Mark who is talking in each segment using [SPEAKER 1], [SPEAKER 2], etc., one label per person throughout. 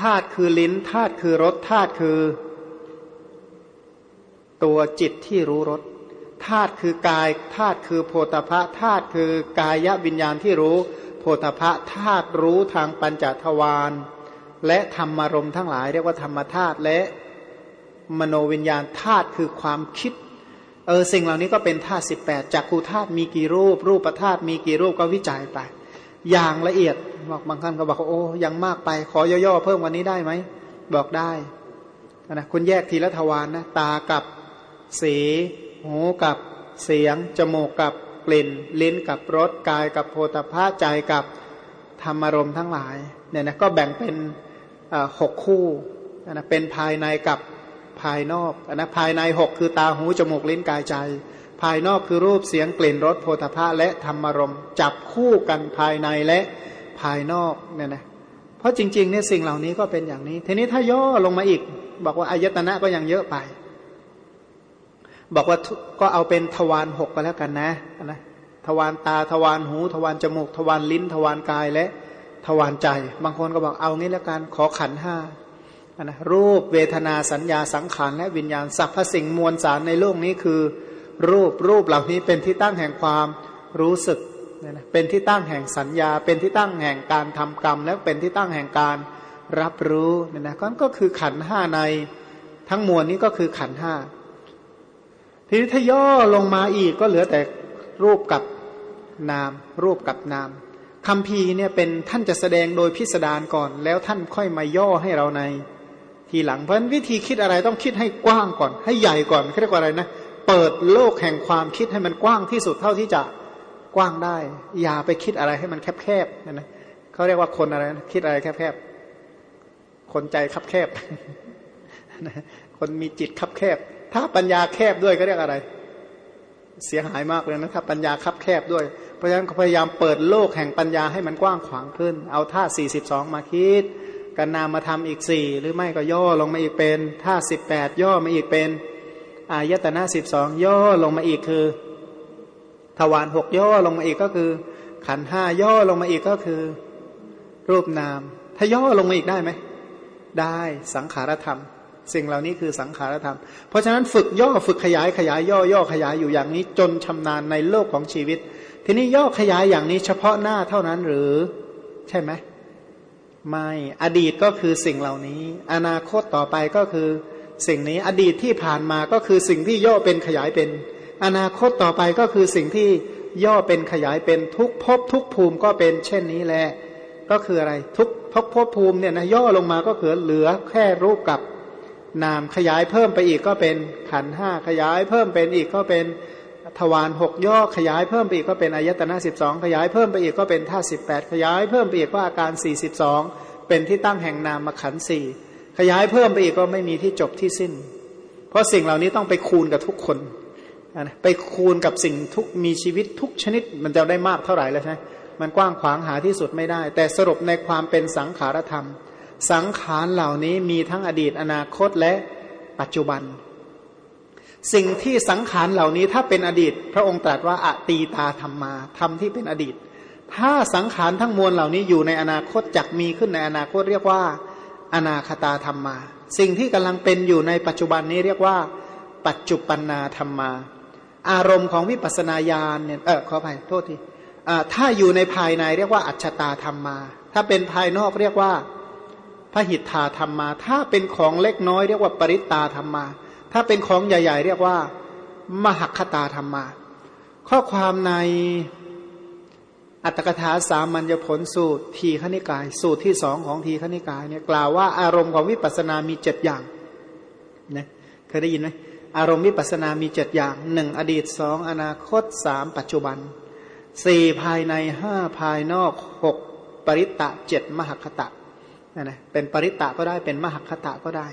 [SPEAKER 1] ธาตุคือลิ้นธาตุคือรสธาตุคือ ตัวจิตที่รู้รสธาตุคือกายธาตุคือโพธพะธาตุคือกายวิญญาณที่รู้โพธพะธาตุรู้ทางปัญจทวารและธรรมารมทั้งหลาย เรียกว่าธรรมธาตุและมโนวิญญาณธาตุคือความคิดเออสิ่งเหล่านี้ก็เป็นธาตุสิบแปดจักคูธาตุมีกี่รูป รูปธาตุมีกี่รูปก็วิจัยไป อย่างละเอียดบอกบางท่านก็บอกโอ้ยังมากไป ขอย่อๆเพิ่มวันนี้ได้ไหมบอกได้นะคุณแยกทีละทวารนนะตากับสี หูกับเสียง จมูกกับกลิ่น ลิ้นกับรสกายกับโพธาภาใจกับธรรมารมทั้งหลายเนี่ยนะก็แบ่งเป็นหกคู่นะเป็นภายในกับภายนอกนะภายในหกคือตาหูจมูกลิ้นกายใจ ภายนอกคือรูปเสียงกลิ่นรสโพธาภะและธรรมรมจับคู่กันภายในและภายนอกเนี่ยนะเพราะจริงๆเนี่ยสิ่งเหล่านี้ก็เป็นอย่างนี้ ทีนี้ถ้าย่อลงมาอีก บอกว่าอายตนะก็ยังเยอะไป บอกว่าก็เอาเป็นทวารหกก็แล้วกันนะนะทวารตาทวารหูทวารจมูก ทวารลิ้น ทวารกายและทวารใจ บางคนก็บอกเอางี้แล้วกันขอขันห้านะรูปเวทนาสัญญาสังขารและวิญญาณสรรพสิ่งมวลสารในโลกนี้คือ รูปรูปเหล่านี้เป็นที่ตั้งแห่งความรู้สึกเป็นที่ตั้งแห่งสัญญา เป็นที่ตั้งแห่งการทำกรรม และเป็นที่ตั้งแห่งการรับรู้เนี่ยนะก็คือขันห้าในทั้งมวลนี้ก็คือขันห้าทีนี้ถ้าย่อลงมาอีกก็เหลือแต่รูปกับนาม รูปกับนามคำพีเนี่ยเป็นท่านจะแสดงโดยพิสดารก่อน แล้วท่านค่อยมาย่อให้เราใน ทีหลังเพราะฉะนั้นวิธีคิดอะไรต้องคิดให้กว้างก่อน ให้ใหญ่ก่อนเรียกว่าอะไรนะ เปิดโลกแห่งความคิดให้มันกว้างที่สุดเท่าที่จะกว้างได้ อย่าไปคิดอะไรให้มันแคบๆนะเขาเรียกว่าคนอะไรคิดอะไรแคบๆคนใจคับแคบคนมีจิตคับแคบ ถ้าปัญญาแคบด้วยก็เรียกอะไร เสียหายมากเลยนะถ้าปัญญาคับแคบด้วย เพราะฉะนั้นพยายามเปิดโลกแห่งปัญญาให้มันกว้างขวางขึ้น เอาท่าสี่สิบสองมาคิดกันนามมาทำอีกสี่หรือไม่ก็ย่อลงมาอีกเป็นท่าสิบแปดย่อมาอีกเป็น อายตนะสิบสองย่อลงมาอีกคือทวารหกย่อลงมาอีกก็คือ ขันห้าย่อลงมาอีกก็คือ รูปนาม ถ้าย่อลงมาอีกได้ไหม ได้สังขารธรรม สิ่งเหล่านี้คือสังขารธรรม เพราะฉะนั้นฝึกย่อฝึกขยายขยายย่อย่อขยายอยู่อย่างนี้จนชำนาญในโลกของชีวิต ทีนี้ย่อขยายอย่างนี้เฉพาะหน้าเท่านั้นหรือ ใช่ไหมไม่อดีตก็คือสิ่งเหล่านี้ อนาคตต่อไปก็คือ สิ่งนี้อดีตที่ผ่านมาก็คือสิ่งที่ย่อเป็นขยายเป็น อนาคตต่อไปก็คือสิ่งที่ย่อเป็นขยายเป็นทุกภพทุกภูมิก็เป็นเช่นนี้แหละก็คืออะไรทุกภพภพภูมิเนี่ยนะย่อลงมาก็คือเหลือแค่รูปกับนามขยายเพิ่มไปอีกก็เป็นขันห้าขยายเพิ่มเป็นอีกก็เป็นทวารหกย่อขยายเพิ่มไปอีกก็เป็นอายตนะสิบสองขยายเพิ่มไปอีกก็เป็นท่าสิบแปดขยายเพิ่มไปอีกก็อาการสี่สิบสองเป็นที่ตั้งแห่งนามขันสี่ ขยายเพิ่มไปอีกก็ไม่มีที่จบที่สิ้น เพราะสิ่งเหล่านี้ต้องไปคูณกับทุกคนไปคูณกับสิ่งทุกมีชีวิตทุกชนิดมันจะได้มากเท่าไหร่แล้วใช่ไหมมันกว้างขวางหาที่สุดไม่ได้ แต่สรุปในความเป็นสังขารธรรม สังขารเหล่านี้มีทั้งอดีตอนาคตและปัจจุบัน สิ่งที่สังขารเหล่านี้ถ้าเป็นอดีต พระองค์ตรัสว่าอตีตาธรรมมาธรรมที่เป็นอดีต ถ้าสังขารทั้งมวลเหล่านี้อยู่ในอนาคตจักมีขึ้นในอนาคตเรียกว่า อนาคตาธรรมมา สิ่งที่กำลังเป็นอยู่ในปัจจุบันนี้เรียกว่า ปัจจุปันนาธรรมมา อารมณ์ของวิปัสนาญาณเนี่ยเออขออภัยโทษทีถ้าอยู่ในภายในเรียกว่าอัจฉตาธรรมมา ถ้าเป็นภายนอกเรียกว่าพระหิทธาธรรมมา ถ้าเป็นของเล็กน้อยเรียกว่าปริตตาธรรมมา ถ้าเป็นของใหญ่ ๆ เรียกว่า มหคตาธรรมาข้อความใน อัตถกถาสามัญญผลสูตรทีขณิกาย สูตรที่สองของทีขณิกายเนี่ยกล่าวว่าอารมณ์ของวิปัสสนามีเจ็ดอย่างนะเคยได้ยินไหมอารมณ์วิปัสสนามีเจ็ดอย่างหนึ่งอดีตสองอนาคตสามปัจจุบันสี่ภายในห้าภายนอกหกปริตตะเจ็ดมหคตะนะเป็นปริตตะก็ได้เป็นมหคตะก็ได้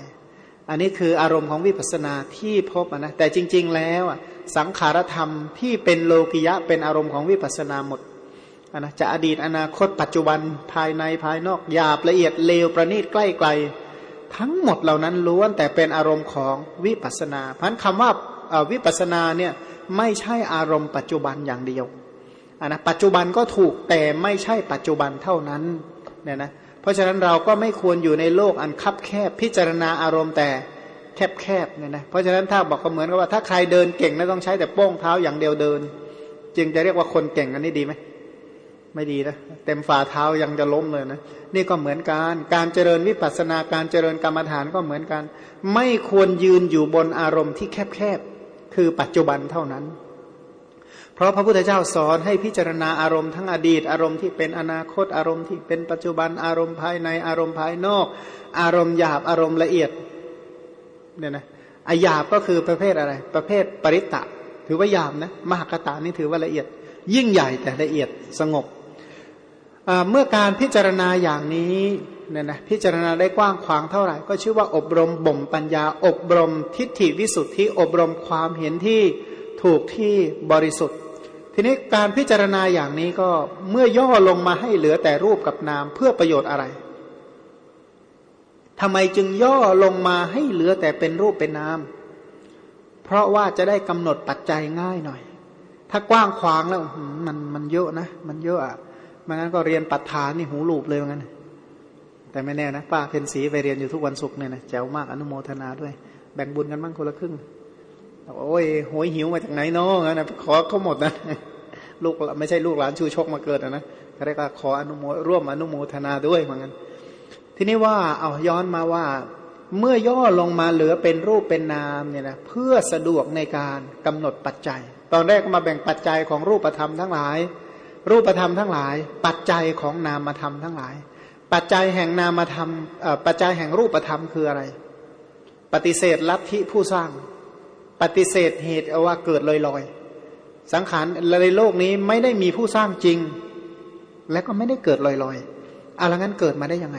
[SPEAKER 1] อันนี้คืออารมณ์ของวิปัสสนาที่พบนะแต่จริง ๆ แล้วสังขารธรรมที่เป็นโลกิยะเป็นอารมณ์ของวิปัสสนาหมด นะจะอดีตอนาคตปัจจุบันภายในภายนอกหยาบละเอียดเลวประณีตใกล้ไกล ทั้งหมดเหล่านั้นล้วนแต่เป็นอารมณ์ของวิปัสนาเพราะคำว่าวิปัสนาเนี่ยไม่ใช่อารมณ์ปัจจุบันอย่างเดียวนะปัจจุบันก็ถูกแต่ไม่ใช่ปัจจุบันเท่านั้นเนี่ยนะเพราะฉะนั้นเราก็ไม่ควรอยู่ในโลกอันคับแคบพิจารณาอารมณ์แต่แคบๆเนี่ยนะเพราะฉะนั้นถ้าบอกก็เหมือนกับว่าถ้าใครเดินเก่งนะต้องใช้แต่โป้งเท้าอย่างเดียวเดิน จึงจะเรียกว่าคนเก่งอันนี้ดีไหม ไม่ดีนะเต็มฝ่าเท้ายังจะล้มเลยนะนี่ก็เหมือนกันการเจริญวิปัสสนาการเจริญกรรมฐานก็เหมือนกัน ไม่ควรยืนอยู่บนอารมณ์ที่แคบๆคือปัจจุบันเท่านั้น เพราะพระพุทธเจ้าสอนให้พิจารณาอารมณ์ทั้งอดีต อารมณ์ที่เป็นอนาคตอารมณ์ที่เป็นปัจจุบันอารมณ์ภายในอารมณ์ภายนอก อารมณ์หยาบอารมณ์ละเอียดเนี่ยนะอายาบก็คือประเภทอะไร ประเภทปริตตะ ถือว่าหยาบนะมหากตานี่ถือว่าละเอียด ยิ่งใหญ่แต่ละเอียดสงบ เมื่อการพิจารณาอย่างนี้เนี่ยนะพิจารณาได้กว้างขวางเท่าไหร่ ก็ชื่อว่าอบรมบ่มปัญญา อบรมทิฏฐิวิสุทธิอบรมความเห็นที่ถูกที่บริสุทธิ์ ทีนี้การพิจารณาอย่างนี้ก็เมื่อย่อลงมาให้เหลือแต่รูปกับนามเพื่อประโยชน์อะไรทำไมจึงย่อลงมาให้เหลือแต่เป็นรูปเป็นนามเพราะว่าจะได้กำหนดปัจจัยง่ายหน่อย ถ้ากว้างขวางแล้วมันมันเยอะนะ มันเยอะอะ มันงั้นก็เรียนปัจฐานนี่หูหลูบเลยงั้น แต่ไม่แน่นะป้าเพนสีไปเรียนอยู่ทุกวันศุกร์เนี่ยนะแจ๋วมากอนุโมทนาด้วย แบ่งบุญกันบ้างคนละครึ่งโอ้ยโหยหิวมาจากไหนน้องนะขอเขาหมดนะลูกไม่ใช่ลูกหลานชูชกมาเกิดนะก็เรียกว่าขออนุโมร่วมอนุโมทนาด้วยเหมือนกันทีนี้ว่าเอาย้อนมาว่า เมื่อย่อลงมาเหลือเป็นรูปเป็นนามเนี่ยนะเพื่อสะดวกในการกำหนดปัจจัย ตอนแรกก็มาแบ่งปัจจัยของรูปธรรมทั้งหลาย รูปธรรมทั้งหลาย ปัจจัยของนามธรรมทั้งหลาย ปัจจัยแห่งนามธรรมปัจจัยแห่งรูปธรรมคืออะไร ปฏิเสธลัทธิผู้สร้าง ปฏิเสธเหตุว่าเกิดลอยๆ สังขารในโลกนี้ไม่ได้มีผู้สร้างจริง และก็ไม่ได้เกิดลอยๆอะไรงั้นเกิดมาได้ยังไง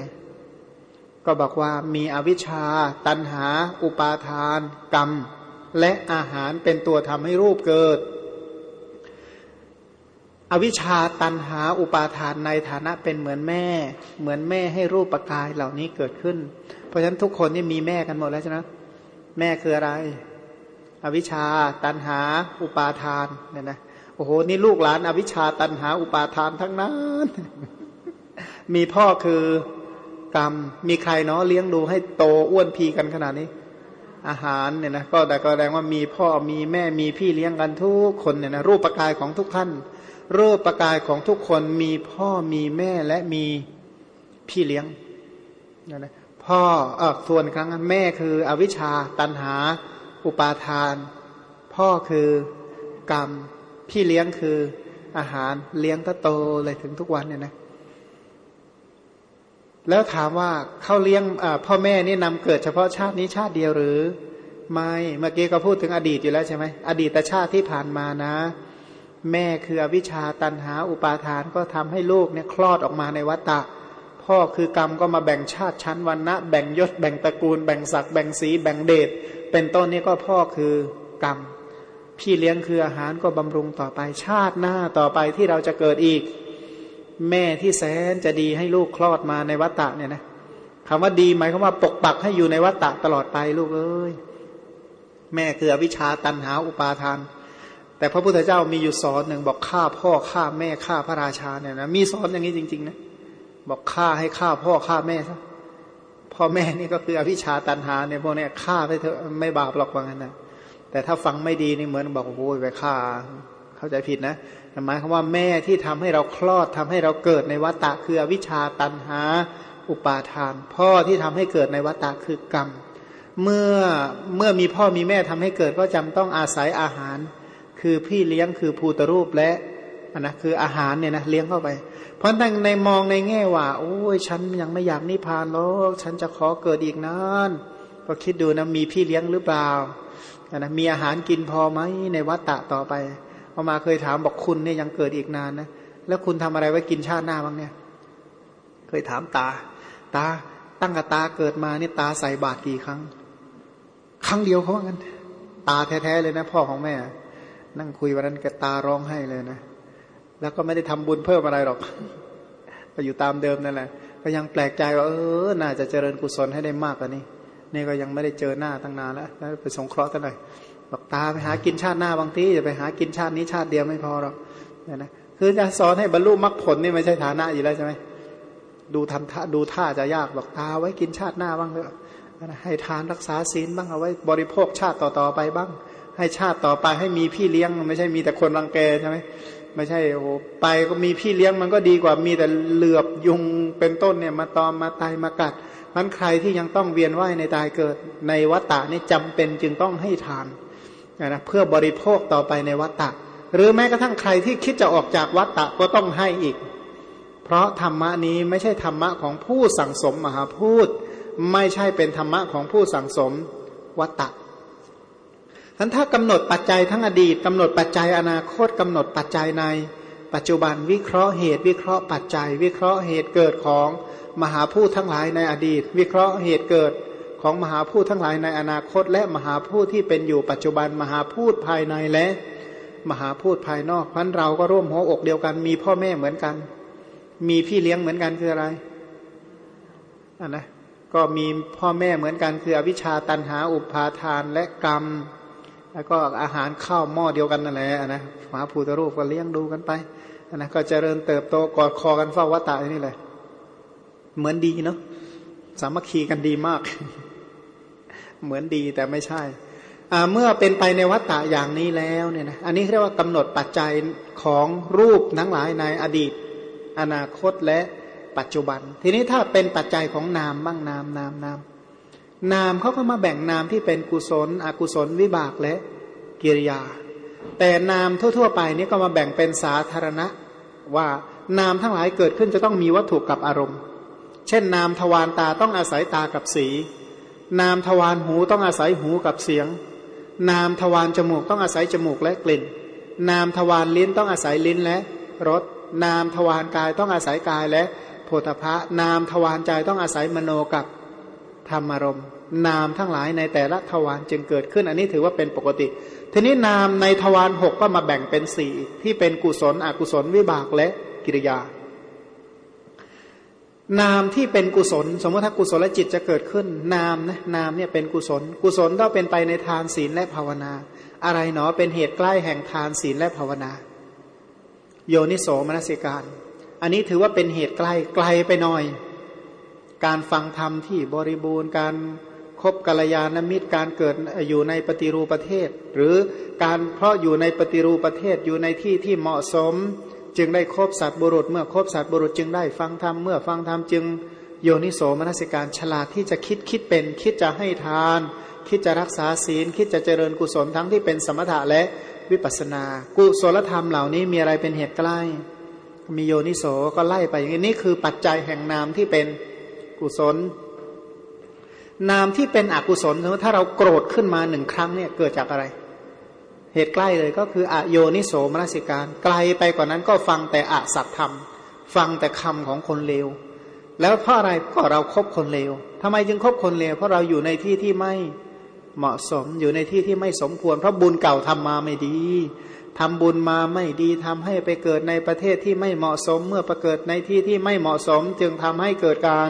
[SPEAKER 1] ก็บอกว่ามีอวิชชา ตันหา อุปาทาน กรรม และอาหารเป็นตัวทำให้รูปเกิด อวิชชาตันหาอุปาทานในฐานะเป็นเหมือนแม่ เหมือนแม่ให้รูปประกายเหล่านี้เกิดขึ้น เพราะฉะนั้นทุกคนนี่มีแม่กันหมดแล้วใช่ไหมแม่คืออะไร อวิชชาตันหาอุปาทานเนี่ยนะโอ้โหนี่ลูกหลาน อวิชชาตันหาอุปาทานทั้งนั้น มีพ่อคือกรรมมีใครเนาะเลี้ยงดูให้โตอ้วนพีกันขนาดนี้ อาหารเนี่ยนะก็แต่ก็แสดงว่ามีพ่อมีแม่มีพี่เลี้ยงกันทุกคนเนี่ยนะรูปประกายของทุกท่าน รูปประกายของทุกคนมีพ่อมีแม่และมีพี่เลี้ยงนะนะพ่อเออส่วนครั้งนั้นแม่คืออวิชชาตันหา อุปาทาน พ่อคือกรรม พี่เลี้ยงคืออาหารเลี้ยงตะโตเลยถึงทุกวันเนี่ยนะแล้วถามว่าเขาเลี้ยงพ่อแม่นี่นำเกิดเฉพาะชาตินี้ชาติเดียวหรือ ไม่เมื่อกี้ก็พูดถึงอดีตอยู่แล้วใช่ไหมอดีตชาติที่ผ่านมานะ แม่คืออวิชชาตันหาอุปาทานก็ทำให้ลูกเนี่ยคลอดออกมาในวัฏฏะพ่อคือกรรมก็มาแบ่งชาติชั้นวันนะแบ่งยศแบ่งตระกูล แบ่งศักดิ์แบ่งสีแบ่งเดชเป็นต้นนี้ก็พ่อคือกรรม พี่เลี้ยงคืออาหารก็บำรุงต่อไปชาติหน้าต่อไปที่เราจะเกิดอีก แม่ที่แสนจะดีให้ลูกคลอดมาในวัฏฏะเนี่ยนะคำว่าดีหมายความว่าปกปักให้อยู่ในวัฏฏะตลอดไปลูกเอ้ยแม่คืออวิชชาตันหาอุปาทาน แต่พระพุทธเจ้ามีอยู่สอนหนึ่งบอกฆ่าพ่อฆ่าแม่ฆ่าพระราชาเนี่ยนะมีสอนอย่างนี้จริง ๆ นะ บอกฆ่าให้ฆ่าพ่อฆ่าแม่ซะพ่อแม่นี่ก็คืออวิชชาตันหาเนี่ยพวกนี้ฆ่าไปเถอะไม่บาปหรอกว่างั้นนะแต่ถ้าฟังไม่ดีนี่เหมือนบอกโอ้ยไปฆ่า เข้าใจผิดนะหมายความว่าแม่ที่ทำให้เราคลอดทำให้เราเกิดในวัฏฏะคืออวิชาตันหา อุปาทาน พ่อที่ทำให้เกิดในวัฏฏะคือกรรม เมื่อเมื่อมีพ่อมีแม่ทำให้เกิดก็จำต้องอาศัยอาหาร คือพี่เลี้ยงคือภูตรูปและนะคืออาหารเนี่ยนะเลี้ยงเข้าไป เพราะตั้งในมองในแง่ว่า โอ้ยฉันยังไม่อยากนิพพานหรอกฉันจะขอเกิดอีกนานก็คิดดูนะมีพี่เลี้ยงหรือเปล่านะมีอาหารกินพอไหมในวัฏฏะต่อไปพอมาเคยถามบอกคุณเนี่ยยังเกิดอีกนานนะแล้วคุณทำอะไรไว้กินชาติหน้าบ้างเนี่ย เคยถามตา ตาตั้งกับตาเกิดมานี่ตาใส่บาตรกี่ครั้ง ครั้งเดียวเขาว่างั้นตาแท้ๆเลยนะพ่อของแม่ นั่งคุยวันนั้นแกตาร้องให้เลยนะ แล้วก็ไม่ได้ทำบุญเพิ่มอะไรหรอกก็อยู่ตามเดิมนั่นแหละ ก็ยังแปลกใจว่าเออ น่าจะเจริญกุศลให้ได้มากกว่านี้ นี่ก็ยังไม่ได้เจอหน้าตั้งนานแล้วแล้วไปสงเคราะห์กันหน่อยบอกตาไปหากินชาติหน้าบางทีจะไปหากินชาตินี้ชาติเดียวไม่พอหรอกเนี่ยนะคือจะสอนให้บรรลุมรรคผลนี่ไม่ใช่ฐานะอยู่แล้วใช่ไหมดูทำท่าดูท่าจะยากบอกตาไว้กินชาติหน้าบ้างเถอะให้ทานรักษาศีลบ้างเอาไว้บริโภคชาติต่อๆไปบ้าง ให้ชาติต่อไปให้มีพี่เลี้ยง ไม่ใช่มีแต่คนรังแกใช่ไหมไม่ใช่โอ้ไปก็มีพี่เลี้ยงมันก็ดีกว่ามีแต่เหลือบยุงเป็นต้นเนี่ย มาตอมมาตายมากัดมันใครที่ยังต้องเวียนว่ายในตายเกิด ในวัฏฏะนี่จำเป็นจึงต้องให้ทานนะเพื่อบริโภคต่อไปในวัฏฏะหรือแม้กระทั่งใครที่คิดจะออกจากวัฏฏะก็ต้องให้อีก เพราะธรรมะนี้ไม่ใช่ธรรมะของผู้สั่งสมมหาพูด ไม่ใช่เป็นธรรมะของผู้สั่งสมวัตตะ ทั้นถ้ากำหนดปัจจัยทั้งอดีตกำหนดปัจจัยอนาคตกำหนดปัจจัยใน ปัจจุบันวิเคราะห์เหตุ วิเคราะห์ปัจจัย วิเคราะห์เหตุเกิดของมหาพูดทั้งหลายในอดีต วิเคราะห์เหตุเกิดของมหาพูดทั้งหลายในอนาคต และมหาพูดที่เป็นอยู่ปัจจุบันมหาพูดภายในและ มหาพูดภายนอกพันเราก็ร่วมหัวอกเดียวกัน มีพ่อแม่เหมือนกัน มีพี่เลี้ยงเหมือนกันคืออะไรอันนะก็มีพ่อแม่เหมือนกันคืออวิชชาตันหาอุปาทานและกรรม แล้วก็อาหารข้าวหม้อเดียวกันนั่นแหละนะมหาภูตรูปก็เลี้ยงดูกันไปนะก็เจริญเติบโตกอดคอกันเฝ้าวัตตานี่แหละเหมือนดีเนาะสามัคคีกันดีมาก เหมือนดีแต่ไม่ใช่เมื่อเป็นไปในวัฏฏะอย่างนี้แล้วเนี่ยนะอันนี้เรียกว่ากำหนดปัจจัยของรูปทั้งหลายในอดีต อนาคตและปัจจุบัน ทีนี้ถ้าเป็นปัจจัยของนามบ้างนามนามนามนาม นามเขาก็มาแบ่งนามที่เป็นกุศล อกุศลวิบากและกิริยา แต่นามทั่ว ๆ ไปนี่ก็มาแบ่งเป็นสาธารณะ ว่านามทั้งหลายเกิดขึ้นจะต้องมีวัตถุกับอารมณ์ เช่น นามทวารตาต้องอาศัยตากับสี นามทวารหูต้องอาศัยหูกับเสียง นามทวารจมูกต้องอาศัยจมูกและกลิ่น นามทวารลิ้นต้องอาศัยลิ้นและรส นามทวารกายต้องอาศัยกายและโพธพะ นามทวารใจต้องอาศัยมโนกับธรรมารมณ์ นามทั้งหลายในแต่ละทวารจึงเกิดขึ้น อันนี้ถือว่าเป็นปกติ ทีนี้นามในทวารหกก็มาแบ่งเป็นสี่ที่เป็นกุศล อกุศลวิบากและกิริยา นามที่เป็นกุศล สมมติถ้ากุศลจิตจะเกิดขึ้น นามนะนามเนี่ยเป็นกุศล กุศลต้องเป็นไปในทานศีลและภาวนา อะไรหนอเป็นเหตุใกล้แห่งทานศีลและภาวนา โยนิโสมนสิการ อันนี้ถือว่าเป็นเหตุใกล้ไกลไปหน่อย การฟังธรรมที่บริบูรณ์การ บกัลยาณมิตรการเกิดอยู่ในปฏิรูปประเทศ หรือการเพราะอยู่ในปฏิรูปประเทศอยู่ในที่ที่เหมาะสม จึงได้ครบสัตว์บุรุษ เมื่อครบสัตว์บุรุษจึงได้ฟังธรรมเมื่อฟังธรรมจึงโยนิโสมนสิการฉลาดที่จะคิดคิดเป็น คิดจะให้ทาน คิดจะรักษาศีล คิดจะเจริญกุศลทั้งที่เป็นสมถะและวิปัสนา กุศลธรรมเหล่านี้มีอะไรเป็นเหตุใกล้ มีโยนิโสก็ไล่ไปอย่างนี้นี่คือปัจจัยแห่งนามที่เป็นกุศล นามที่เป็นอกุศลถ้าเราโกรธขึ้นมาหนึ่งครั้งเนี่ยเกิดจากอะไร เหตุใกล้เลยก็คืออโยนิโสมนสิการ ไกลไปกว่านั้นก็ฟังแต่อสัตธรรม ฟังแต่คำของคนเลว แล้วเพราะอะไรก็เราครบคนเลวทำไมจึงคบคนเลว เพราะเราอยู่ในที่ที่ไม่เหมาะสมอยู่ในที่ที่ไม่สมควร เพราะบุญเก่าทำมาไม่ดีทำบุญมาไม่ดีทำให้ไปเกิดในประเทศที่ไม่เหมาะสม เมื่อประเกิดในที่ที่ไม่เหมาะสม จึงทำให้เกิดการ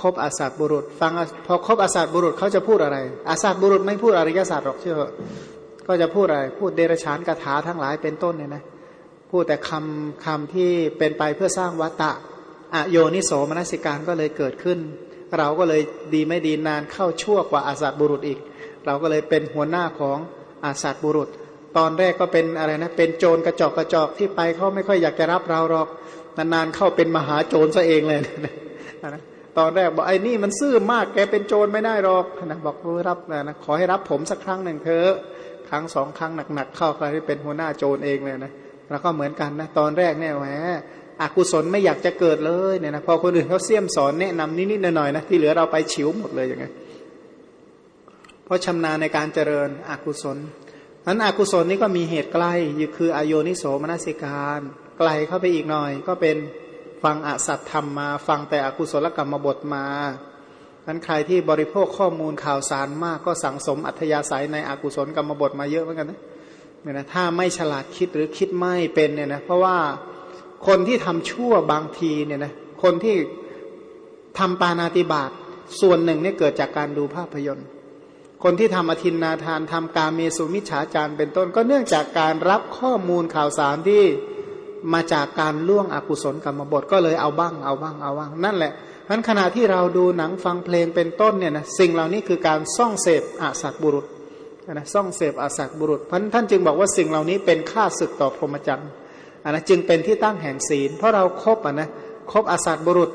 [SPEAKER 1] คบอาสัตบุรุษ ฟังพอคบอาสัตบุรุษเขาจะพูดอะไร อาสัตบุรุษไม่พูดอริยศาสัจหรอกเชื่อก็จะพูดอะไร พูดเดรฉานคาถาทั้งหลายเป็นต้นเนี่ยนะพูดแต่คำคำที่เป็นไปเพื่อสร้างวัตตะอโยนิโสมนสิการก็เลยเกิดขึ้น เราก็เลยดีไม่ดีนานเข้าชั่วกว่าอาสัตบุรุษอีก เราก็เลยเป็นหัวหน้าของอาสัตบุรุษ ตอนแรกก็เป็นอะไรนะเป็นโจรกระจอกกระจอกที่ไปเขาไม่ค่อยอยากจะรับเราหรอกนานๆเข้าเป็นมหาโจรซะเองเลยนะ ตอนแรกบอกไอ้นี่มันซื่อมากแกเป็นโจรไม่ได้หรอกนะบอกรับนะขอให้รับผมสักครั้งหนึ่งเถอะครั้งสองครั้งหนักๆเข้าใครที่เป็นหัวหน้าโจรเองเลยนะแล้วก็เหมือนกันนะตอนแรกเนี่ยแหมอกุศลไม่อยากจะเกิดเลยเนี่ยนะพอคนอื่นเขาเสี่ยมสอนแนะนำนิดๆหน่อยๆนะที่เหลือเราไปฉิวหมดเลยอย่างไงเพราะชำนาญในการเจริญอกุศลนั้นอกุศลนี้ก็มีเหตุใกล้คืออโยนิโสมนสิการ ไกลเข้าไปอีกหน่อยก็เป็น ฟังอสัตธรรมมา ฟังแต่อกุศลกรรมบทมานั้นใครที่บริโภคข้อมูลข่าวสารมากก็สังสมอัธยาศัยในอกุศลกรรมบทมาเยอะเหมือนกันนะเนี่ยนะถ้าไม่ฉลาดคิดหรือคิดไม่เป็นเนี่ยนะเพราะว่าคนที่ทำชั่วบางทีเนี่ยนะคนที่ทำปานาติบาตส่วนหนึ่งเนี่ยเกิดจากการดูภาพยนตร์ คนที่ทำอธินนาทานทำกาเมสุมิฉาจารเป็นต้น ก็เนื่องจากการรับข้อมูลข่าวสารที่ มาจากการล่วงอกุศลกรรมบทก็เลยเอาบ้างเอาบ้างเอาบ้าง นั่นแหละเพราะขณะที่เราดูหนังฟังเพลงเป็นต้นเนี่ยนะสิ่งเหล่านี้คือการซ่องเสพอาสัตบุรุษนะซ่องเสพอาสัตบุรุษเพราะท่านจึงบอกว่าสิ่งเหล่านี้เป็นค่าศึกต่อพรหมจรรย์อันนะจึงเป็นที่ตั้งแห่งศีล เพราะเราครบอะนะครบอาสัตบุรุษ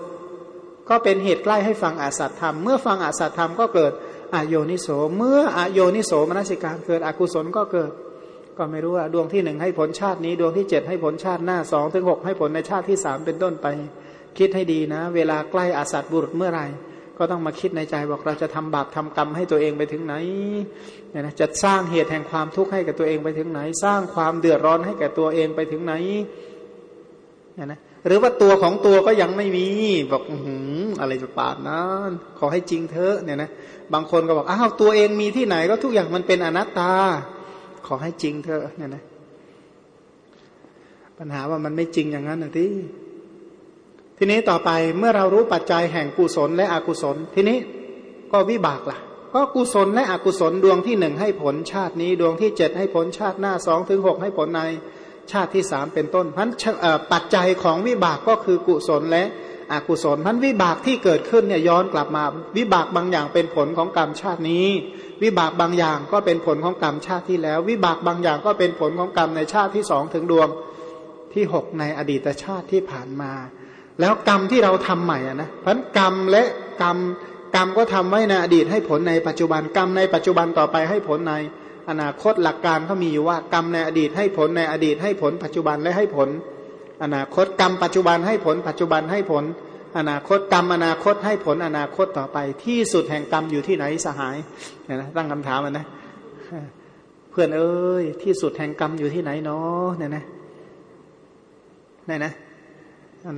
[SPEAKER 1] ก็เป็นเหตุใกล้ให้ฟังอาสัตธรรม เมื่อฟังอาสัตธรรมก็เกิดอโยนิโส เมื่ออโยนิโสมนสิการเกิดอกุศลก็เกิด ก็ไม่รู้ว่าดวงที่หนึ่งให้ผลชาตินี้ ดวงที่เจ็ดให้ผลชาติหน้าสองถึงหกให้ผลในชาติที่สามเป็นต้นไป คิดให้ดีนะ เวลาใกล้อาสัตบุรุษเมื่อไหร่ ก็ต้องมาคิดในใจบอกเราจะทำบาปทำกรรมให้ตัวเองไปถึงไหนเนี่ยนะจะสร้างเหตุแห่งความทุกข์ให้กับตัวเองไปถึงไหน สร้างความเดือดร้อนให้แก่ตัวเองไปถึงไหนเนี่ยนะหรือว่าตัวของตัวก็ยังไม่มีบอกอืมอะไรจะปาดนั้นขอให้จริงเถอะเนี่ยนะบางคนก็บอกอ้าวตัวเองมีที่ไหนก็ทุกอย่างมันเป็นอนัตตา ขอให้จริงเถอะเนี่ยนะปัญหาว่ามันไม่จริงอย่างนั้นนะที่ทีนี้ต่อไปเมื่อเรารู้ปัจจัยแห่งกุศลและอกุศล ทีนี้ก็วิบากละ่ะ ก็กุศลและอกุศลดวงที่หนึ่งให้ผลชาตินี้ ดวงที่เจ็ดให้ผลชาติหน้าสองถึงหกให้ผลในชาติที่สามเป็นต้นพันปัจจัยของวิบากก็คือกุศลและอกุศลพันวิบากที่เกิดขึ้นเนี่ยย้อนกลับมา วิบากบางอย่างเป็นผลของกรรมชาตินี้ วิบากบางอย่างก็เป็นผลของกรรมชาติที่แล้ว วิบากบางอย่างก็เป็นผลของกรรมในชาติที่สองถึงดวงที่หกในอดีตชาติที่ผ่านมา แล้วกรรมที่เราทำใหม่อะนะพันกรรมและกรรมกรรมก็ทำไว้ในอดีตให้ผลในปัจจุบันกรรมในปัจจุบันต่อไปให้ผลในอนาคตหลักการเขามีอยู่ว่ากรรมในอดีตให้ผลในอดีตให้ผลปัจจุบันและให้ผล อนาคตกรรมปัจจุบันให้ผลปัจจุบันให้ผล อนาคตกรรมอนาคตให้ผลอนาคตต่อไป ที่สุดแห่งกรรมอยู่ที่ไหนสหายเนี่ยนะตั้งคำถามมันนะเพื่อนเอ้ยที่สุดแห่งกรรมอยู่ที่ไหนเนาะเนี่ยนะเนี่นะ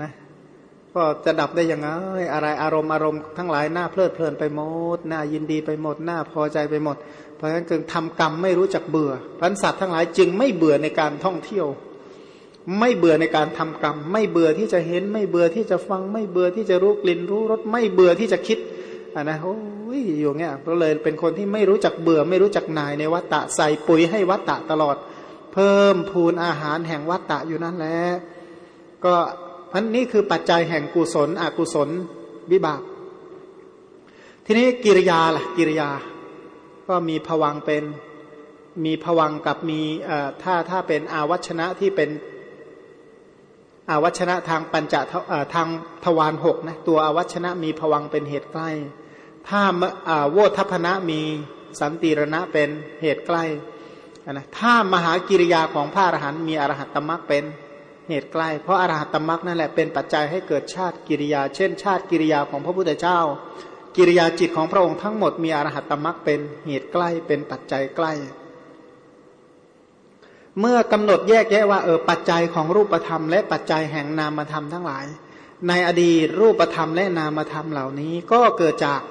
[SPEAKER 1] นะก็จะดับได้ยังไงอะไรอารมณ์อารมณ์ทั้งหลายหน้าเพลิดเพลินไปหมดหน้ายินดีไปหมดหน้าพอใจไปหมด เพราะฉะนั้นจึงทำกรรมไม่รู้จักเบื่อพันสัตว์ทั้งหลายจึงไม่เบื่อในการท่องเที่ยว ไม่เบื่อในการทำกรรม ไม่เบื่อที่จะเห็น ไม่เบื่อที่จะฟัง ไม่เบื่อที่จะรู้กลิ่นรู้รสไม่เบื่อที่จะคิดอ่านะโอ้ยอยู่เงี้ยก็เลยเป็นคนที่ไม่รู้จักเบื่อ ไม่รู้จักนายในวัตตะใส่ปุ๋ยให้วัตตะตลอด เพิ่มพูนอาหารแห่งวัตตะอยู่นั่นแหละก็พันนี้คือปัจจัยแห่งกุศล อกุศลวิบาก ทีนี้กิริยาล่ะกิริยา ก็มีผวังเป็นมีผวังกับมีถ้าถ้าเป็นอาวัชนะที่เป็น อาวัชนะทางปัญจทางทวารหกนะตัวอาวัชนะมีผวังเป็นเหตุใกล้ ถ้าโวทัพนะมีสันติรณะเป็นเหตุใกล้นะถ้ามหากิริยาของพระอรหันต์มีอรหัตตมรรคเป็นเหตุใกล้ เพราะอรหัตตมรักนั่นแหละเป็นปัจจัยให้เกิดชาติกิริยา เช่น ชาติกิริยาของพระพุทธเจ้า กิริยาจิตของพระองค์ทั้งหมดมีอรหัตตมรักเป็นเหตุใกล้เป็นปัจจัยใกล้ เมื่อกำหนดแยกแยะว่าเออปัจจัยของรูปธรรม และปัจจัยแห่งนามธรรมทั้งหลาย ในอดีตรูปธรรมและนามธรรมเหล่านี้ ก็เกิดจาก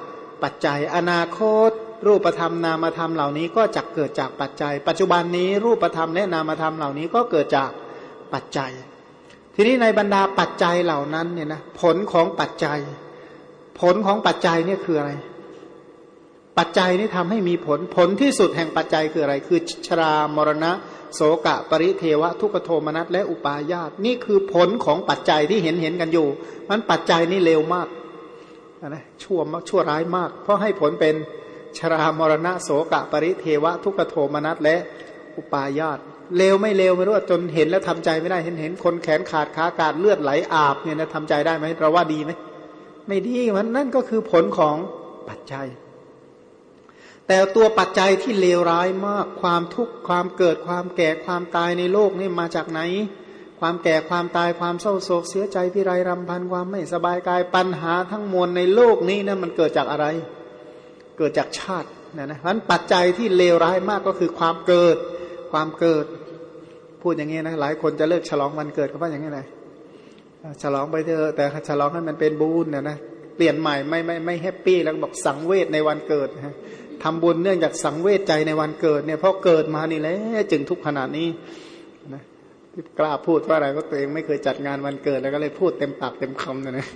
[SPEAKER 1] ปัจจัยอนาคต รูปธรรมนามธรรมเหล่านี้ก็จะเกิดจากปัจจัย ปัจจุบันนี้รูปธรรมและนามธรรมเหล่านี้ก็เกิดจากปัจจัย ทีนี้ในบรรดาปัจจัยเหล่านั้นเนี่ยนะผลของปัจจัย ผลของปัจจัยเนี่ยคืออะไร ปัจจัยนี่ทำให้มีผลผลที่สุดแห่งปัจจัยคืออะไร คือชรามรณะ โสกะ ปริเทวะ ทุกโทมนัสและอุปาญาตนี่คือผลของปัจจัยที่เห็นเห็นกันอยู่ มันปัจจัยนี่เร็วมากนะชั่วชั่วร้ายมาก เพราะให้ผลเป็นชรามรณะโสกะ ปริเทวะ ทุกโทมนัสและอุปาญาตเลวไม่เลวไม่รู้จนเห็นแล้วทำใจไม่ได้เห็นเห็นคนแขนขาดขาขาดเลือดไหลอาบเนี่ยนะทำใจได้ไหมเราว่าดีไหมไม่ดีมันนั่นก็คือผลของปัจจัย แต่ตัวปัจจัยที่เลวร้ายมากความทุกข์ความเกิดความแก่ความตายในโลกนี่มาจากไหน ความแก่ความตายความเศร้าโศกเสียใจพิไรรำพันความไม่สบายกายปัญหาทั้งมวลในโลกนี้นะมันเกิดจากอะไร เกิดจากชาตินะนะเพราะปัจจัยที่เลวร้ายมากก็คือความเกิดความเกิด พูดอย่างนี้นะหลายคนจะเลิกฉลองวันเกิดเขาว่าอย่างนี้เลยฉลองไปเถอะแต่ฉลองให้มันเป็นบุญเนี่ยนะเปลี่ยนใหม่ไม่ไม่ไม่ happy แล้วบอกสังเวชในวันเกิดนะ ทำบุญเนื่องจากสังเวชใจในวันเกิดเนี่ยเพราะเกิดมานี่แหละจึงทุกข์ขนาดนี้นะกล้าพูดว่าอะไรก็ตัวเองไม่เคยจัดงานวันเกิดแล้วก็เลยพูดเต็มปากเต็มคำนะนะ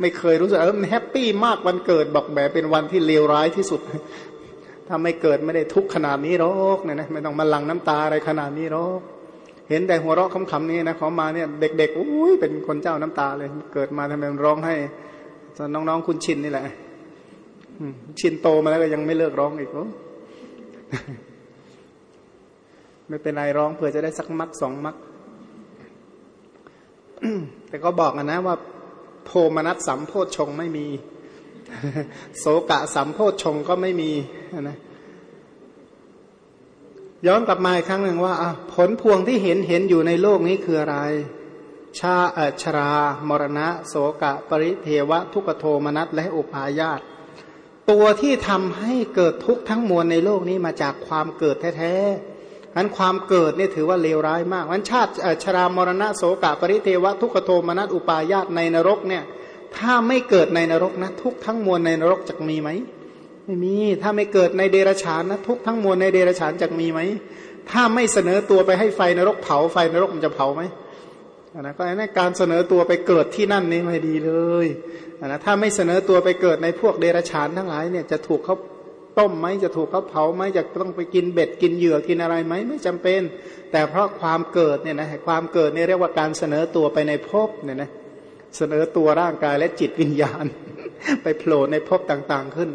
[SPEAKER 1] ไม่เคยรู้สึกเออ happy มากวันเกิดบอกแบบเป็นวันที่เลวร้ายที่สุดถ้าไม่เกิดไม่ได้ทุกข์ขนาดนี้หรอกเนี่ยนะไม่ต้องมาหลั่งน้ำตาอะไรขนาดนี้หรอกเห็นแต่หัวเราะคำๆนี้นะขอมาเนี่ยเด็กๆอุ้ยเป็นคนเจ้าน้ำตาเลย เกิดมาทำไมร้องให้น้องๆคุณชินนี่แหละ ชินโตมาแล้วก็ยังไม่เลิกร้องอีกโอ้ไม่เป็นไรร้องเผื่อจะได้สักมักสองมักแต่ก็บอกนะว่า โทมนัสสัมโพชงไม่มี โสกะสัมโพชงก็ไม่มีนะย้อนกลับมาอีกครั้งหนึ่งว่าผลพวงที่เห็นเห็นอยู่ในโลกนี้คืออะไร ชาเอชรา มรณะ โสกะ ปริเทวะ ทุกโทมนัสและอุปาญาต ตัวที่ทำให้เกิดทุกข์ทั้งมวลในโลกนี้มาจากความเกิดแท้ๆนั้นความเกิดนี่ถือว่าเลวร้ายมากวันชาติชรามรณะโสกะปริเทวะทุกขโทมนัสอุปาญาตในนรกเนี่ย ถ้าไม่เกิดในนรกนะ ทุกทั้งมวลในนรกจะมีไหมไม่มี ถ้าไม่เกิดในเดรฉานนะทุกทั้งมวลในเดรฉานจะมีไหมถ้าไม่เสนอตัวไปให้ไฟนรกเผาไฟนรกมันจะเผาไหมนะก็ในการเสนอตัวไปเกิดที่นั่นนี่ไม่ดีเลย นะถ้าไม่เสนอตัวไปเกิดในพวกเดรฉานทั้งหลายเนี่ยจะถูกเขาต้มไหมจะถูกเขาเผาไหมจะต้องไปกินเบ็ดกินเหยื่อกินอะไรไหมไม่จำเป็น แต่เพราะความเกิดเนี่ยนะความเกิดเนี่ยเรียกว่าการเสนอตัวไปในภพเนี่ยนะเสนอตัวร่างกายและจิตวิญญาณ ไปโผล่ในภพต่างๆขึ้น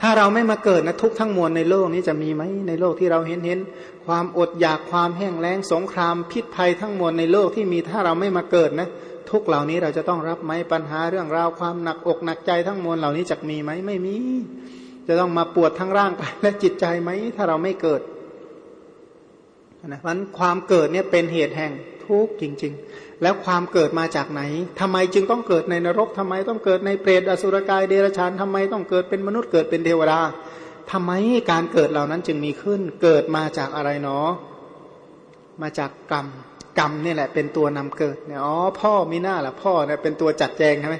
[SPEAKER 1] ถ้าเราไม่มาเกิดนะทุกทั้งมวลในโลกนี้จะมีไหมในโลกที่เราเห็นเห็นความอดอยากความแห้งแล้งสงครามพิษภัยทั้งมวลในโลกที่มีถ้าเราไม่มาเกิดนะ ทุกเหล่านี้เราจะต้องรับไหมปัญหาเรื่องราวความหนักอกหนักใจทั้งมวลเหล่านี้จะมีไหมไม่มี จะต้องมาปวดทั้งร่างกายและจิตใจไหมถ้าเราไม่เกิดนะเพราะความเกิดเนี่ยเป็นเหตุแห่งทุกข์จริง ๆ แล้วความเกิดมาจากไหนทำไมจึงต้องเกิดในนรกทำไมต้องเกิดในเปรตอสุรกายเดรัจฉานทำไมต้องเกิดเป็นมนุษย์เกิดเป็นเทวดาทำไมการเกิดเหล่านั้นจึงมีขึ้นเกิดมาจากอะไรเนาะมาจากกรรม กรรมนี่แหละเป็นตัวนำเกิดเนี่ยอ๋อพ่อมีหน้าละพ่อเนี่ยเป็นตัวจัดแจงใช่ไหม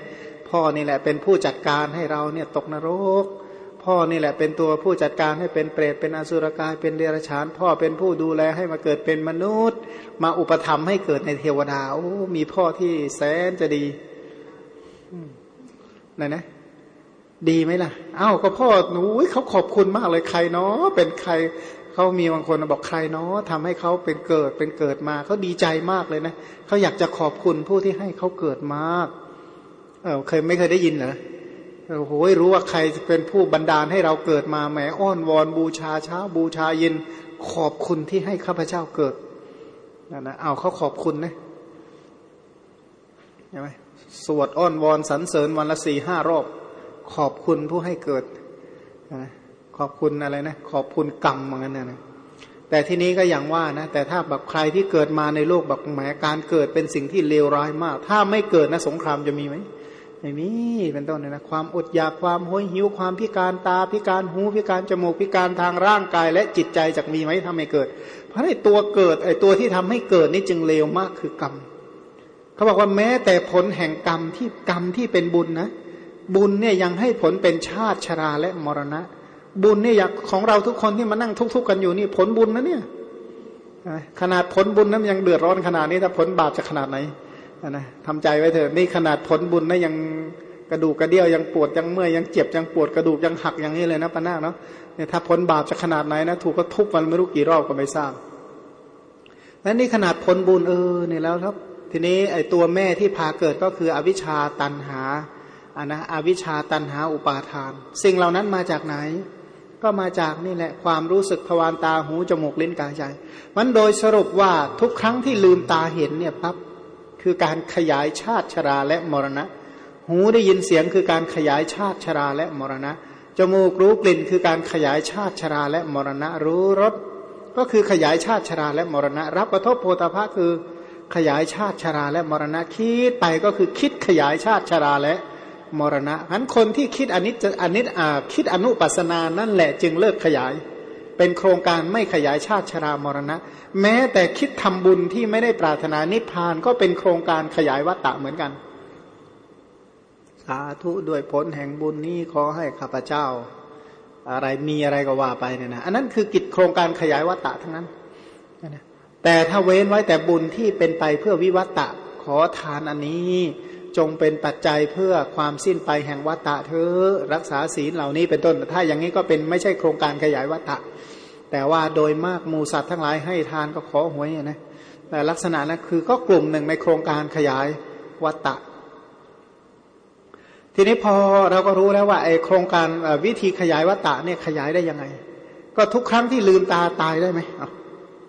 [SPEAKER 1] พ่อนี่แหละเป็นผู้จัดการให้เราเนี่ยตกนรก พ่อนี่แหละเป็นตัวผู้จัดการให้เป็นเปรตเป็นอสุรกายเป็นเดรัจฉาน พ่อเป็นผู้ดูแลให้มาเกิดเป็นมนุษย์ มาอุปถัมให้เกิดในเทวดาโอ้มีพ่อที่แสนจะดีนั่นนะดีไหมล่ะอ้าวก็พ่อหนูเขาขอบคุณมากเลยใครเนาะเป็นใคร เขามีบางคนบอกใครเนาะทำให้เขาเป็นเกิดเป็นเกิดมาเขาดีใจมากเลยนะเขาอยากจะขอบคุณผู้ที่ให้เขาเกิดมากเออเคยไม่เคยได้ยินเหรอโอ้โหรู้ว่าใครเป็นผู้บันดาลให้เราเกิดมาแหมอ้อนวอนบูชาเช้าบูชาเย็นขอบคุณที่ให้ข้าพเจ้าเกิดนั่นนะเอาเขาขอบคุณนะใช่ไหมสวดอ้อนวอนสรรเสริญวันละสี่ห้ารอบ ขอบคุณผู้ให้เกิดนะ ขอบคุณอะไรนะ ขอบคุณกรรมเหมือนกันนะแต่ที่นี้ก็อย่างว่านะ แต่ถ้าแบบใครที่เกิดมาในโลกแบบแหมการเกิดเป็นสิ่งที่เลวร้ายมาก ถ้าไม่เกิดนะสงครามจะมีไหมไม่มีเป็นต้นเลยนะความอดอยากความห้อยหิวความพิการตาพิการหูพิการจมูกพิการทางร่างกาย และจิตใจจะมีไหมทำให้เกิด เพราะไอ้ตัวเกิดไอ้ตัวที่ทำให้เกิดนี่จึงเลวมากคือกรรมเขาบอกว่าแม้แต่ผลแห่งกรรมที่กรรมที่เป็นบุญนะบุญเนี่ยยังให้ผลเป็นชาติชราและมรณะ บุญเนี่ยอยากของเราทุกคนที่มานั่งทุกข์กันอยู่นี่ผลบุญนะเนี่ยขนาดผลบุญนั้นยังเดือดร้อนขนาดนี้ถ้าผลบาปจะขนาดไหนนะทำใจไว้เถอะนี่ขนาดผลบุญนะยังกระดูกกระเดี่ยวยังปวดยังเมื่อยยังเจ็บยังปวดกระดูกยังหักอย่างนี้เลยนะปะนาเนาะเนี่ยถ้าผลบาปจะขนาดไหนนะถูกก็ทุบมันไม่รู้กี่รอบก็ไม่ทราบและนี่ขนาดผลบุญเออเนี่ยแล้วครับ ทีนี้ไอ้ตัวแม่ที่พาเกิดก็คืออวิชชาตันหาอ่านะอวิชชาตันหาอุปาทาน สิ่งเหล่านั้นมาจากไหน ก็มาจากนี่แหละความรู้สึกทวารตาหูจมูกลิ้นกายใจมันโดยสรุปว่าทุกครั้งที่ลืมตาเห็นเนี่ยปั๊บคือการขยายชาติชราและมรณะ หูได้ยินเสียงคือการขยายชาติชราและมรณะจมูกรู้กลิ่นคือการขยายชาติชราและมรณะ รู้รสก็คือขยายชาติชราและมรณะ รับกระทบโพธาภะคือขยายชาติชราและมรณะคิดไปก็คือคิดขยายชาติชราและมรณะ ฉะนั้นคนที่คิดอนิจอนิจอ่าคิดอนุปัสนานั่นแหละจึงเลิกขยาย เป็นโครงการไม่ขยายชาติชรามรณะ แม้แต่คิดทำบุญที่ไม่ได้ปรารถนานิพพานก็เป็นโครงการขยายวัตตะเหมือนกัน สาธุด้วยผลแห่งบุญนี้ขอให้ข้าพเจ้า อะไรมีอะไรก็ว่าไปเนี่ยนะอันนั้นคือกิจโครงการขยายวัตตะทั้งนั้นแต่ถ้าเว้นไว้แต่บุญที่เป็นไปเพื่อวิวัตตะขอทานอันนี้ จงเป็นปัจจัยเพื่อความสิ้นไปแห่งวัตตะเธอรักษาศีลเหล่านี้เป็นต้น ถ้าอย่างนี้ก็เป็นไม่ใช่โครงการขยายวัตตะ แต่ว่าโดยมากมูสัตว์ทั้งหลายให้ทานก็ขอหวยนะแต่ลักษณะนั้นคือก็กลุ่มหนึ่งในโครงการขยายวัตตะ ทีนี้พอเราก็รู้แล้วว่าไอโครงการวิธีขยายวัตตะเนี่ยขยายได้ยังไง ก็ทุกครั้งที่ลืมตาตายได้ไหม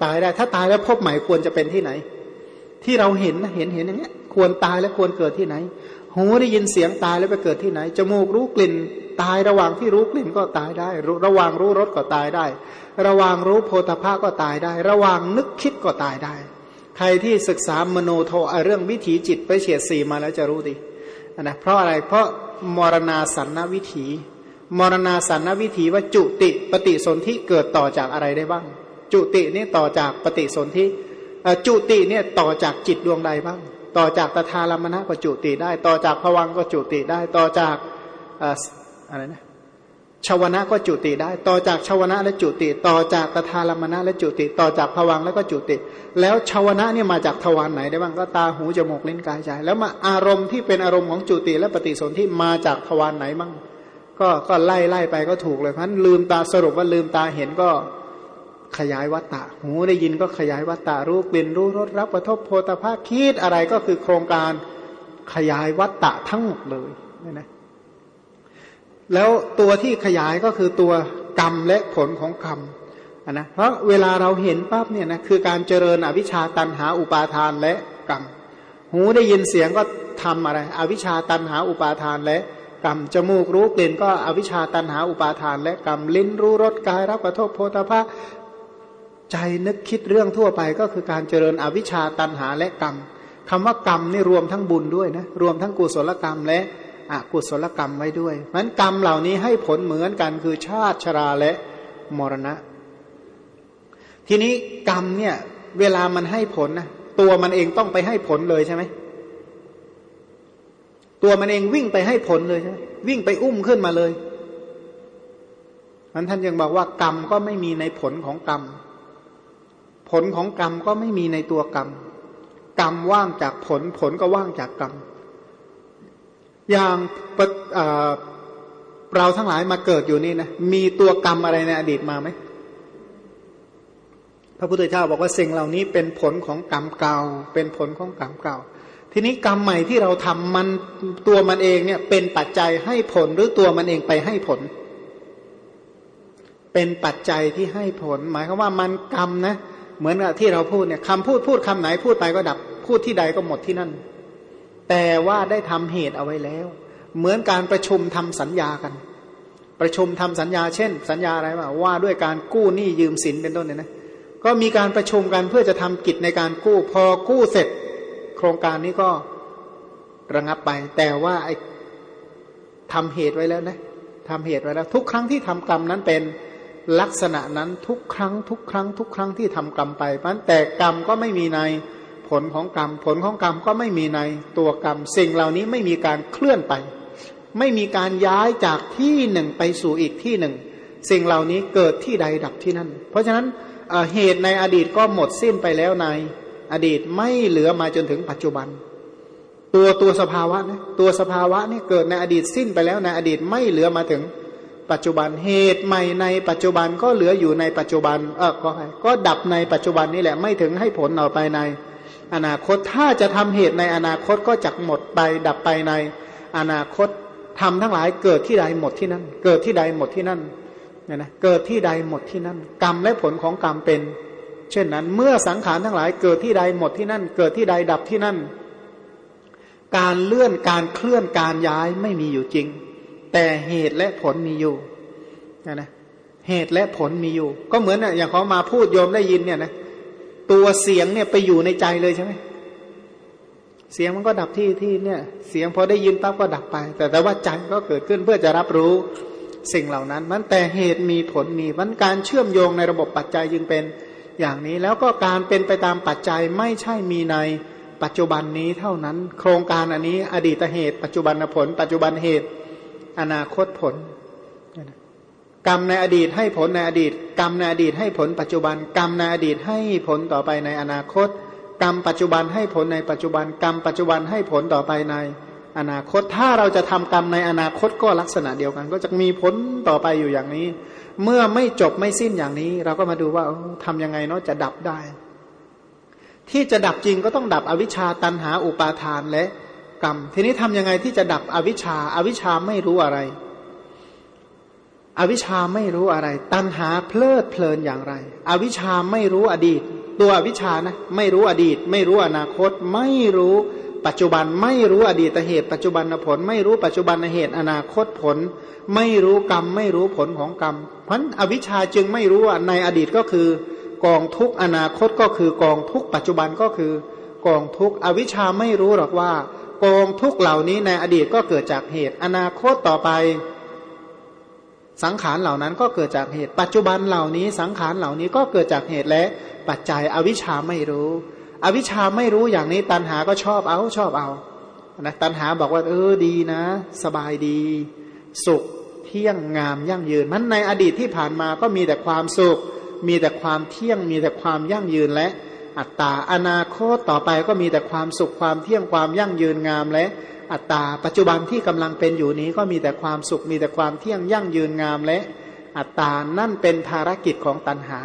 [SPEAKER 1] ตายได้ ถ้าตายแล้วพบใหม่ควรจะเป็นที่ไหน ที่เราเห็นนะเห็นเห็นอย่างเงี้ย ควรตายแล้วควรเกิดที่ไหน หูได้ยินเสียงตายแล้วไปเกิดที่ไหน จมูกรู้กลิ่นตายระหว่างที่รู้กลิ่นก็ตายได้ ระหว่างรู้รสก็ตายได้ ระหว่างรู้โพธาภาก็ตายได้ ระหว่างนึกคิดก็ตายได้ ใครที่ศึกษามโนโทเรื่องวิถีจิตไปเฉียดสีมาแล้วจะรู้ดีนะเพราะอะไรเพราะมรณาสันนวิถี มรณาสันนวิถีว่าจุติปฏิสนธิเกิดต่อจากอะไรได้บ้าง จุตินี่ต่อจากปฏิสนธิจุติเนี่ยต่อจากจิตดวงใดบ้าง ต่อจากตถาลมณะก็จุติได้ ต่อจากภวังก็จุติได้ ต่อจากอะไรนะชาวนะก็จุติได้ ต่อจากชาวนะและจุติ ต่อจากตถาลมณะและจุติ ต่อจากภวังแล้วก็จุติ แล้วชาวนะเนี่ยมาจากทวารไหนได้บ้างก็ตาหูจมูกลิ้นกายใจแล้วมาอารมณ์ที่เป็นอารมณ์ของจุติและปฏิสนธิมาจากทวารไหนบ้างก็ก็ไล่ไล่ไปก็ถูกเลยเพราะนั้นลืมตาสรุปว่าลืมตาเห็นก็ ขยายวัตตะ หูได้ยินก็ขยายวัตตะ รู้กลิ่นรู้รสรับกระทบโพธาภาคิดอะไรก็คือโครงการขยายวัตตะทั้งหมดเลยนี่นะแล้วตัวที่ขยายก็คือตัวกรรมและผลของกรรมนะเพราะเวลาเราเห็นปั๊บเนี่ยนะคือการเจริญอวิชชาตันหาอุปาทานและกรรม หูได้ยินเสียงก็ทำอะไร อวิชชาตันหาอุปาทานและกรรมจมูกรู้กลิ่นก็อวิชชาตันหาอุปาทาน และกรรมลิ้นรู้รสกายรับกระทบโพธาภะ ใจนึกคิดเรื่องทั่วไปก็คือการเจริญอวิชชาตันหาและกรรมคำว่ากรรมนี่รวมทั้งบุญด้วยนะรวมทั้งกุศลกรรมและอกุศลกรรมไว้ด้วยมันกรรมเหล่านี้ให้ผลเหมือนกันคือชาติชราและมรณะ ทีนี้กรรมเนี่ยเวลามันให้ผลนะตัวมันเองต้องไปให้ผลเลยใช่ไหมตัวมันเองวิ่งไปให้ผลเลยใช่ไหมวิ่งไปอุ้มขึ้นมาเลยมันท่านยังบอกว่ากรรมก็ไม่มีในผลของกรรม ผลของกรรมก็ไม่มีในตัวกรรม กรรมว่างจากผลผลก็ว่างจากกรรม อย่างเราทั้งหลายมาเกิดอยู่นี่นะมีตัวกรรมอะไรในอดีตมาไหมพระพุทธเจ้าบอกว่าสิ่งเหล่านี้เป็นผลของกรรมเก่า เป็นผลของกรรมเก่า ทีนี้กรรมใหม่ที่เราทำมันตัวมันเองเนี่ย เป็นปัจจัยให้ผลหรือตัวมันเองไปให้ผล เป็นปัจจัยที่ให้ผล หมายความว่ามันกรรมนะเเหมือนกับที่เราพูดเนี่ยคำพูดพูดคำไหนพูดไปก็ดับ พูดที่ใดก็หมดที่นั่น แต่ว่าได้ทำเหตุเอาไว้แล้ว เหมือนการประชุมทำสัญญากัน ประชุมทำสัญญา เช่น สัญญาอะไรว่าว่าด้วยการกู้หนี้ยืมสินเป็นต้นเนี่ยนะก็มีการประชุมกันเพื่อจะทำกิจในการกู้พอกู้เสร็จ โครงการนี้ก็ระงับไป แต่ว่าไอ้ทำเหตุไว้แล้วนะทำเหตุไว้แล้ว ทุกครั้งที่ทำกรรมนั้นเป็น ลักษณะนั้นทุกครั้งทุกครั้งทุกครั้งที่ทำกรรมไปเพราะแต่กรรมก็ไม่มีในผลของกรรม ผลของกรรมก็ไม่มีในตัวกรรม สิ่งเหล่านี้ไม่มีการเคลื่อนไป ไม่มีการย้ายจากที่หนึ่งไปสู่อีกที่หนึ่ง สิ่งเหล่านี้เกิดที่ใดดับที่นั่น เพราะฉะนั้นเหตุในอดีตก็หมดสิ้นไปแล้วใน อดีตไม่เหลือมาจนถึงปัจจุบัน ตัวตัวสภาวะนะตัวสภาวะนี่เกิดในอดีตสิ้นไปแล้วในอดีตไม่เหลือมาถึง ปัจจุบันเหตุใหม่ในปัจจุบันก็เหลืออยู่ในปัจจุบันเออก็ก็ดับในปัจจุบันนี่แหละไม่ถึงให้ผลออกไปใน อนาคตถ้าจะทำเหตุในอนาคตก็จะหมดไป ดับไปในอนาคตทำทั้งหลายเกิดที่ใดหมดที่นั่น เกิดที่ใดหมดที่นั่นเนี่ยนะเกิดที่ใดหมดที่นั่น กรรมและผลของกรรมเป็น เช่นนั้น เมื่อสังขารทั้งหลายเกิดที่ใดหมดที่นั่น เกิดที่ใดดับที่นั่น การเลื่อนการเคลื่อนการย้ายไม่มีอยู่จริง แต่เหตุและผลมีอยู่นะเหตุและผลมีอยู่ ก็เหมือนอย่างเขามาพูดโยมได้ยินเนี่ยนะตัวเสียงเนี่ยไปอยู่ในใจเลยใช่ไหมเสียงมันก็ดับที่ที่เนี่ย เสียงพอได้ยินปั๊บก็ดับไป แต่แต่ว่าใจก็เกิดขึ้นเพื่อจะรับรู้สิ่งเหล่านั้น มันแต่เหตุมีผลมีมันการเชื่อมโยงในระบบปัจจัยจึงเป็นอย่างนี้แล้วก็การเป็นไปตามปัจจัยไม่ใช่มีในปัจจุบันนี้เท่านั้น โครงการอันนี้อดีตเหตุ ปัจจุบันผล ปัจจุบันเหตุ อนาคตผล กรรมในอดีตให้ผลในอดีต กรรมในอดีตให้ผลปัจจุบัน กรรมในอดีตให้ผลต่อไปในอนาคต กรรมปัจจุบันให้ผลในปัจจุบัน กรรมปัจจุบันให้ผลต่อไปในอนาคตถ้าเราจะทำกรรมในอนาคตก็ลักษณะเดียวกัน ก็จะมีผลต่อไปอยู่อย่างนี้ เมื่อไม่จบไม่สิ้นอย่างนี้ เราก็มาดูว่าทำยังไงเนาะจะดับได้ ที่จะดับจริงก็ต้องดับอวิชชาตันหาอุปาทานและ กรรม ทีนี้ทำยังไงที่จะดับอวิชชาอาวิชชาไม่รู้อะไร อวิชชาไม่รู้อะไร ตันหาเพลิดเพลินอย่างไร อวิชชาไม่รู้อดีต ตัวอวิชชานะไม่รู้อดีต ไม่รู้อนาคต ไม่รู้ปัจจุบันไม่รู้อดีตเหตุ ปัจจุบันผล ไม่รู้ปัจจุบันเหตุอนาคตผล ไม่รู้กรรม ไม่รู้ผลของกรรม เพราะอวิชชาจึงไม่รู้ว่าในอดีตก็คือกองทุกอนาคตก็คือกองทุกปัจจุบันก็คือกองทุกอวิชชาไม่รู้หรอกว่า กองทุกเหล่านี้ในอดีตก็เกิดจากเหตุ อนาคตต่อไป สังขารเหล่านั้นก็เกิดจากเหตุ ปัจจุบันเหล่านี้สังขารเหล่านี้ก็เกิดจากเหตุและปัจจัยอวิชชาไม่รู้ อวิชชาไม่รู้อย่างนี้ตันหาก็ชอบเอาชอบเอานะตันหาบอกว่า เออดีนะ สบายดี สุขเที่ยงงามยั่งยืน มันในอดีตที่ผ่านมาก็มีแต่ความสุข มีแต่ความเที่ยงมีแต่ความยั่งยืนและ อัตตาอนาคตต่อไปก็มีแต่ความสุขความเที่ยงความยั่งยืนงามและอัตตา ปัจจุบันที่กำลังเป็นอยู่นี้ก็มีแต่ความสุขมีแต่ความเที่ยงยั่งยืนงามและอัตตานั่นเป็นภารกิจของตัณหา